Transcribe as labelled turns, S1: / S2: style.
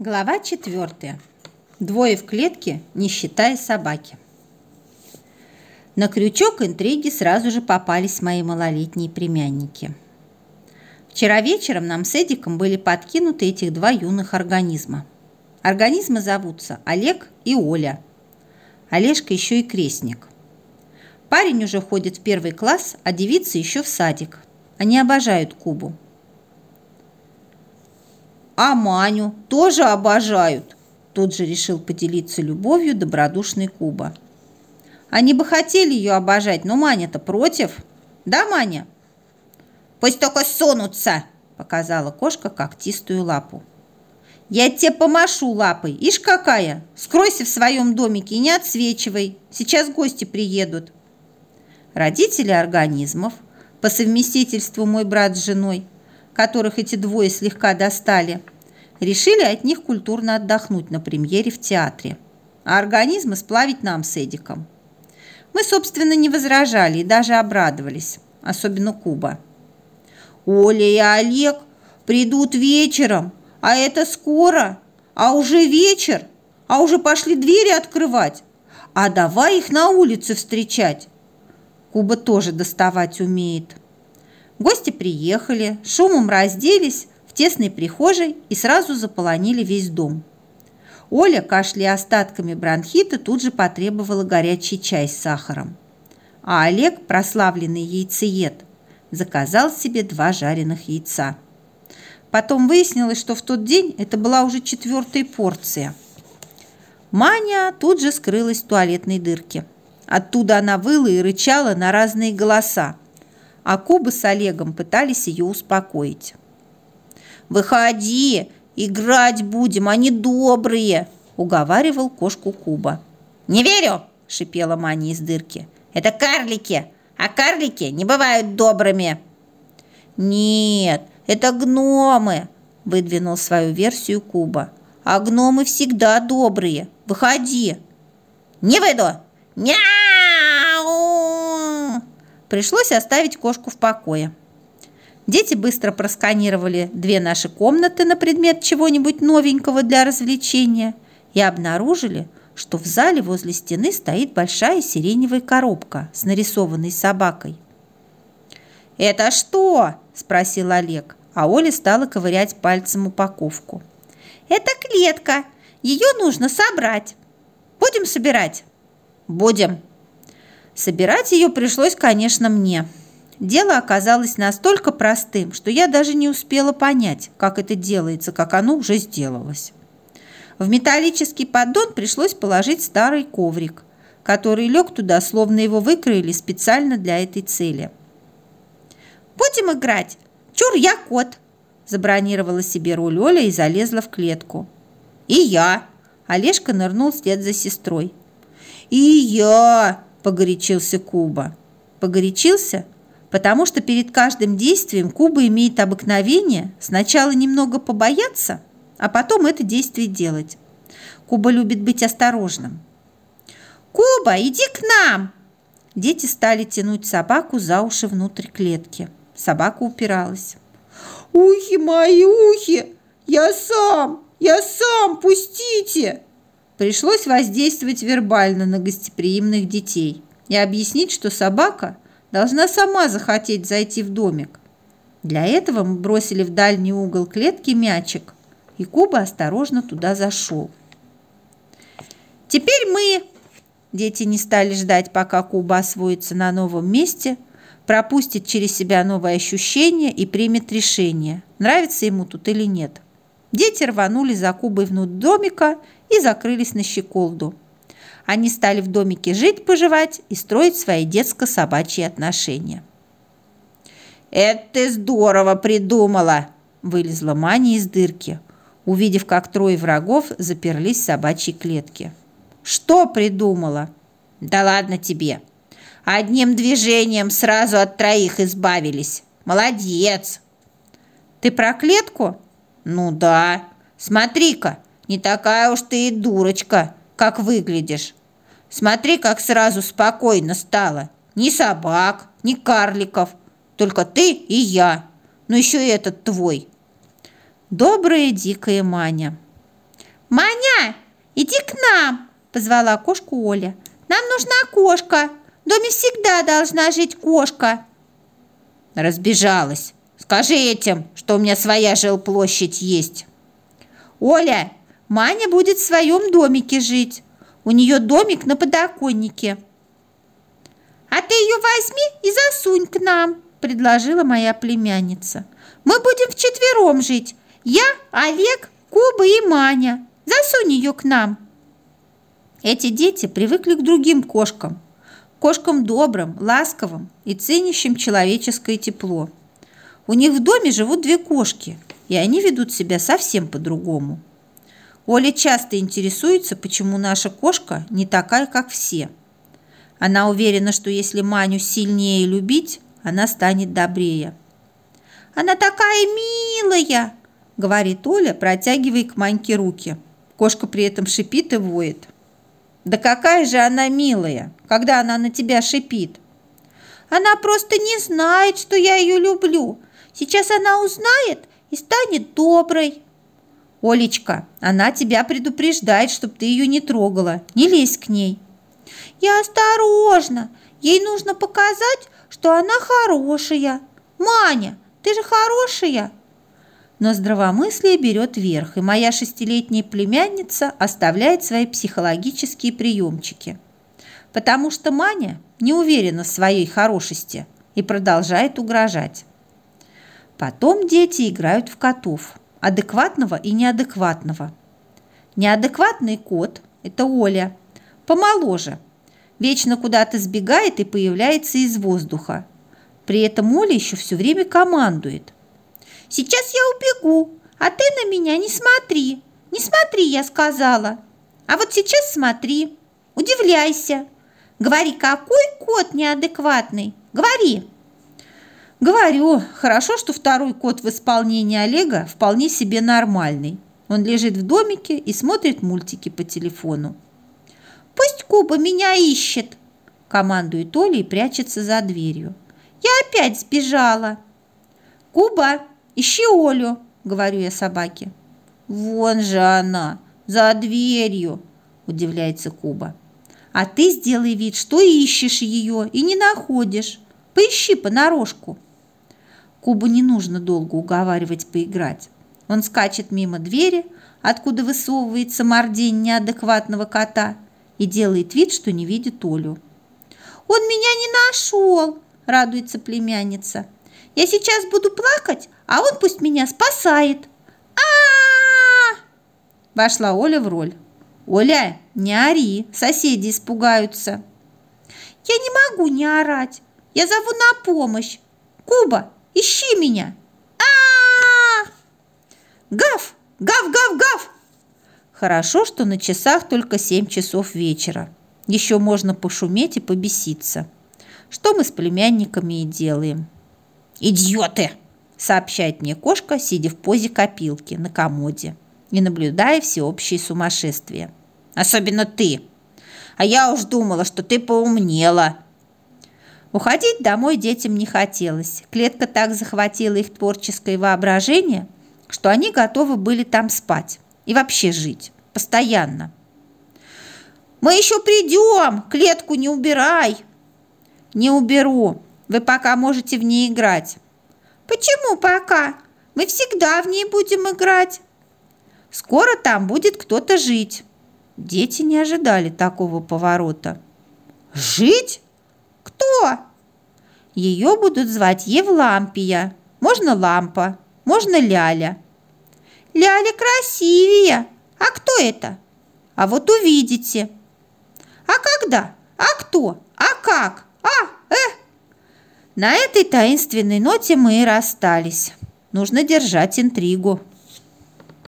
S1: Глава четвертая. Двое в клетке, не считая собаки. На крючок интриги сразу же попались мои малолетние племянники. Вчера вечером нам с Эдиком были подкинуты этих два юных организма. Организмы зовутся Олег и Оля. Олежка еще и крестник. Парень уже ходит в первый класс, а девица еще в садик. Они обожают Кубу.
S2: А Маню тоже обожают. Тут же решил поделиться любовью добродушный Куба.
S1: Они бы хотели ее обожать, но Маня-то против. Да, Маня?
S2: Пусть только сунутся, показала кошка когтистую лапу.
S1: Я тебе помашу лапой. Ишь какая! Скройся в своем домике и не отсвечивай. Сейчас гости приедут. Родители организмов, по совместительству мой брат с женой, которых эти двое слегка достали, решили от них культурно отдохнуть на премьере в театре, а организмы сплавить нам с Эдиком. Мы, собственно, не возражали и даже обрадовались, особенно Куба.
S2: «Оля и Олег придут вечером, а это скоро, а уже вечер, а уже пошли двери открывать, а давай их на улице встречать».
S1: Куба тоже доставать умеет. Гости приехали, шумом разделись в тесной прихожей и сразу заполонили весь дом. Оля, кашляя остатками бронхита, тут же потребовала горячий чай с сахаром. А Олег, прославленный яйцеед, заказал себе два жареных яйца. Потом выяснилось, что в тот день это была уже четвертая порция. Маня тут же скрылась в туалетной дырке. Оттуда она выла и рычала на разные голоса а Куба с Олегом пытались ее успокоить.
S2: «Выходи, играть будем, они добрые!» – уговаривал кошку Куба. «Не верю!» – шипела Маня из дырки. «Это карлики, а карлики не бывают добрыми!» «Нет, это гномы!» – выдвинул свою версию Куба. «А гномы всегда добрые. Выходи!» «Не выйду! Няу!»
S1: Пришлось оставить кошку в покое. Дети быстро просканировали две наши комнаты на предмет чего-нибудь новенького для развлечения и обнаружили, что в зале возле стены стоит большая сиреневая коробка с нарисованной собакой.
S2: «Это что?» – спросил Олег, а Оля стала ковырять пальцем упаковку.
S3: «Это клетка. Ее нужно собрать. Будем собирать?»
S2: «Будем»,
S1: Собирать ее пришлось, конечно, мне. Дело оказалось настолько простым, что я даже не успела понять, как это делается, как оно уже сделалось. В металлический поддон пришлось положить старый коврик, который лег туда, словно его выкроили специально для этой цели.
S3: «Будем играть! Чур, я кот!»
S1: забронировала себе роль Оля и залезла в клетку.
S2: «И я!»
S1: Олежка нырнул вслед за сестрой.
S2: «И я!»
S1: – погорячился Куба. Погорячился, потому что перед каждым действием Куба имеет обыкновение сначала немного побояться, а потом это действие делать. Куба любит быть осторожным.
S3: «Куба, иди к нам!»
S1: Дети стали тянуть собаку за уши внутрь клетки. Собака упиралась.
S2: «Ухи мои, ухи! Я сам! Я сам! Пустите!»
S1: Пришлось воздействовать вербально на гостеприимных детей и объяснить, что собака должна сама захотеть зайти в домик. Для этого мы бросили в дальний угол клетки мячик, и Куба осторожно туда зашел. «Теперь мы!» Дети не стали ждать, пока Куба освоится на новом месте, пропустит через себя новые ощущения и примет решение, нравится ему тут или нет. Дети рванули за Кубой внутрь домика и закрылись на щеколду. Они стали в домике жить, поживать и строить свои детско-собачьи отношения.
S2: «Это ты здорово придумала!» – вылезла Маня из дырки,
S1: увидев, как трое врагов заперлись в собачьей клетке. «Что придумала?»
S2: «Да ладно тебе! Одним движением сразу от троих избавились. Молодец!»
S1: «Ты про клетку?»
S2: «Ну да. Смотри-ка, не такая уж ты и дурочка, как выглядишь. Смотри, как сразу спокойно стало. Ни собак, ни карликов, только ты и я. Ну еще и этот твой.
S1: Добрая дикая Маня.
S3: Маня, иди к нам, позвала кошку Оля. Нам нужна кошка. В доме всегда должна жить кошка.
S2: Разбежалась. Скажи этим, что у меня своя жилплощадь есть.
S3: Оля, Маня будет в своем домике жить. У нее домик на подоконнике. А ты ее возьми и засунь к нам, предложила моя племянница. Мы будем вчетвером жить. Я, Олег, Куба и Маня. Засунь ее к нам.
S1: Эти дети привыкли к другим кошкам. Кошкам добрым, ласковым и ценящим человеческое тепло. У них в доме живут две кошки, и они ведут себя совсем по-другому. Оля часто интересуется, почему наша кошка не такая, как все. Она уверена, что если Маню сильнее любить, она станет добрее.
S3: «Она такая милая!» – говорит Оля, протягивая к Маньке руки.
S1: Кошка при этом шипит и воет. «Да какая же она милая, когда она на тебя шипит!»
S3: «Она просто не знает, что я ее люблю. Сейчас она узнает и станет доброй!»
S1: Олечка, она тебя предупреждает, чтобы ты ее не трогала. Не лезь к ней.
S3: Я осторожно. Ей нужно показать, что она хорошая. Маня, ты же хорошая.
S1: Но здравомыслие берет верх, и моя шестилетняя племянница оставляет свои психологические приемчики. Потому что Маня не уверена в своей хорошести и продолжает угрожать. Потом дети играют в котов – адекватного и неадекватного. Неадекватный кот – это Оля, помоложе, вечно куда-то сбегает и появляется из воздуха. При этом Оля еще все время командует.
S3: «Сейчас я убегу, а ты на меня не смотри. Не смотри, я сказала. А вот сейчас смотри, удивляйся. Говори, какой кот неадекватный? Говори!»
S1: Говорю, хорошо, что второй кот в исполнении Олега вполне себе нормальный. Он лежит в домике и смотрит мультики по телефону.
S3: «Пусть Куба меня ищет!»
S1: командует Оля и прячется за дверью.
S3: «Я опять сбежала!»
S1: «Куба, ищи Олю!» – говорю я собаке. «Вон же она, за дверью!» – удивляется Куба. «А ты сделай вид, что ищешь ее и не находишь. Поищи понарошку!» Кубу не нужно долго уговаривать поиграть. Он скачет мимо двери, откуда высовывается мордень неадекватного кота, и делает вид, что не видит Олю.
S3: «Он меня не нашел!» – радуется племянница. «Я сейчас буду плакать, а он пусть меня спасает!» а,
S1: Вошла Оля в роль. «Оля, не ори, соседи испугаются!»
S3: «Я не могу не орать! Я зову на помощь! Куба, Ищи меня! а а,
S1: Гав! Гав, гав, гав! Хорошо, что на часах только семь часов вечера. Еще можно пошуметь и побеситься. Что мы с племянниками и делаем. «Идиоты!» – сообщает мне кошка, сидя в позе копилки на комоде и наблюдая всеобщее сумасшествие. «Особенно ты! А я уж думала, что ты поумнела!» Уходить домой детям не хотелось. Клетка так захватила их творческое воображение, что они готовы были там спать и вообще жить постоянно.
S3: «Мы еще придем! Клетку не убирай!»
S1: «Не уберу. Вы пока можете в ней играть».
S3: «Почему пока? Мы всегда в ней будем играть».
S1: «Скоро там будет кто-то жить». Дети не ожидали такого поворота.
S3: «Жить?» Кто?
S1: Ее будут звать Евлампия. Можно Лампа, можно Ляля.
S3: Ляля красивее. А кто это?
S1: А вот увидите.
S3: А когда? А кто? А как? А, э?
S1: На этой таинственной ноте мы и расстались. Нужно держать интригу.